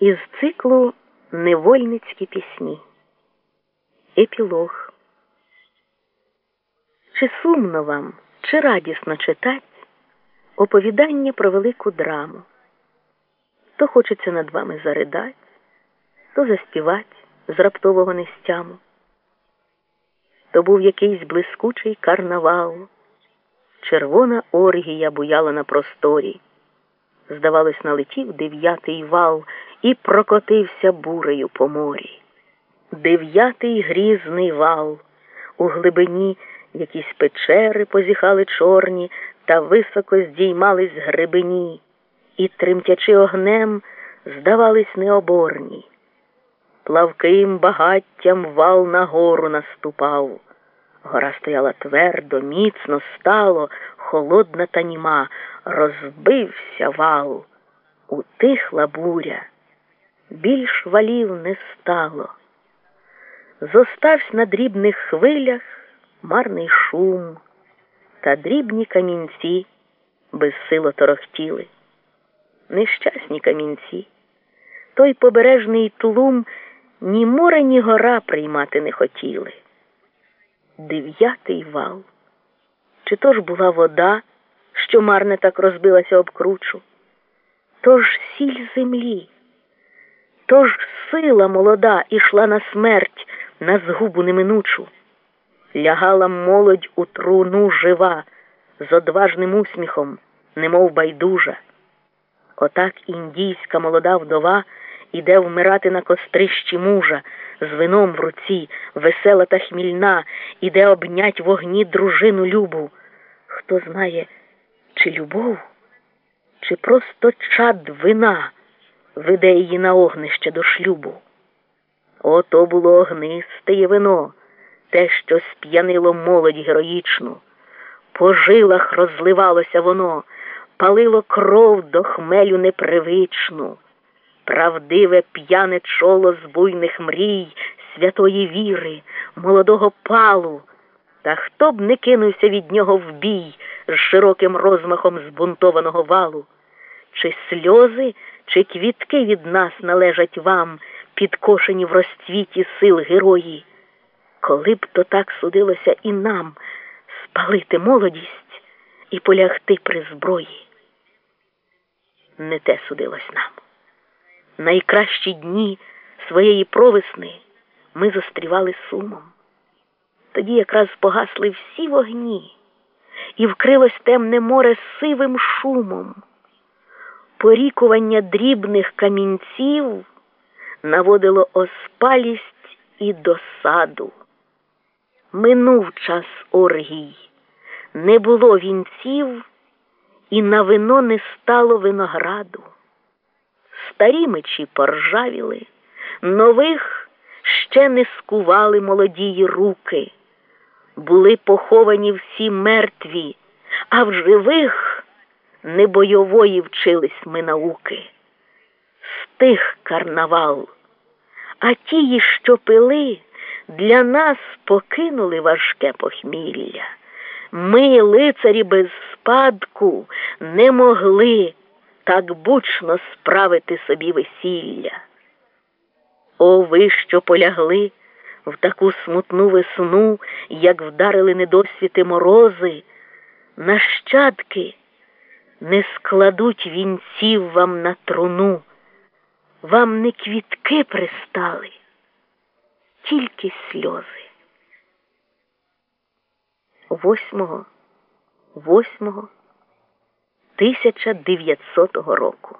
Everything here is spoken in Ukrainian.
із циклу Невольницькі пісні. Епілог. Чи сумно вам, чи радісно читать оповідання про велику драму? То хочеться над вами заридать, то заспівать з раптового нестяму. То був якийсь блискучий карнавал, червона оргія буяла на просторі. Здавалось, налетів дев'ятий вал і прокотився бурею по морі. Дев'ятий грізний вал, у глибині якісь печери позіхали чорні та високо здіймались грибині, і, тремтячи огнем, здавались необорні. Плавким багаттям вал на гору наступав. Гора стояла твердо, міцно стало, холодна та німа, розбився вал, утихла буря, більш валів не стало. Зоставсь на дрібних хвилях марний шум, та дрібні камінці безсило торохтіли. Нещасні камінці, той побережний тлум ні море, ні гора приймати не хотіли. Дев'ятий вал. Чи то ж була вода, що марне так розбилася об кручу? То ж сіль землі, то ж сила молода ішла на смерть, на згубу неминучу. Лягала молодь у труну жива, з одважним усміхом, немов байдужа. Отак індійська молода вдова іде вмирати на кострищі мужа, з вином в руці, весела та хмільна, іде обнять вогні дружину любу. Хто знає, чи любов, чи просто чад вина веде її на огнище до шлюбу. Ото було огнистеє вино, те, що сп'янило молодь героїчну. По жилах розливалося воно, палило кров до хмелю непривичну правдиве п'яне чоло з буйних мрій, святої віри, молодого палу. Та хто б не кинувся від нього в бій з широким розмахом збунтованого валу? Чи сльози, чи квітки від нас належать вам, підкошені в розцвіті сил герої? Коли б то так судилося і нам спалити молодість і полягти при зброї? Не те судилось нам найкращі дні своєї провесни ми застрівали сумом. Тоді якраз погасли всі вогні, і вкрилось темне море сивим шумом. Порікування дрібних камінців наводило оспалість і досаду. Минув час оргій, не було вінців, і на вино не стало винограду. Старі мечі поржавіли, нових ще не скували молодії руки, були поховані всі мертві, а в живих небойової вчились ми науки. Стих карнавал, а ті, що пили, для нас покинули важке похмілля. Ми, лицарі без спадку, не могли так бучно справити собі весілля. О, ви, що полягли в таку смутну весну, як вдарили недосвіти морози, нащадки не складуть вінців вам на труну, вам не квітки пристали, тільки сльози. Восьмого, восьмого. 1900 року.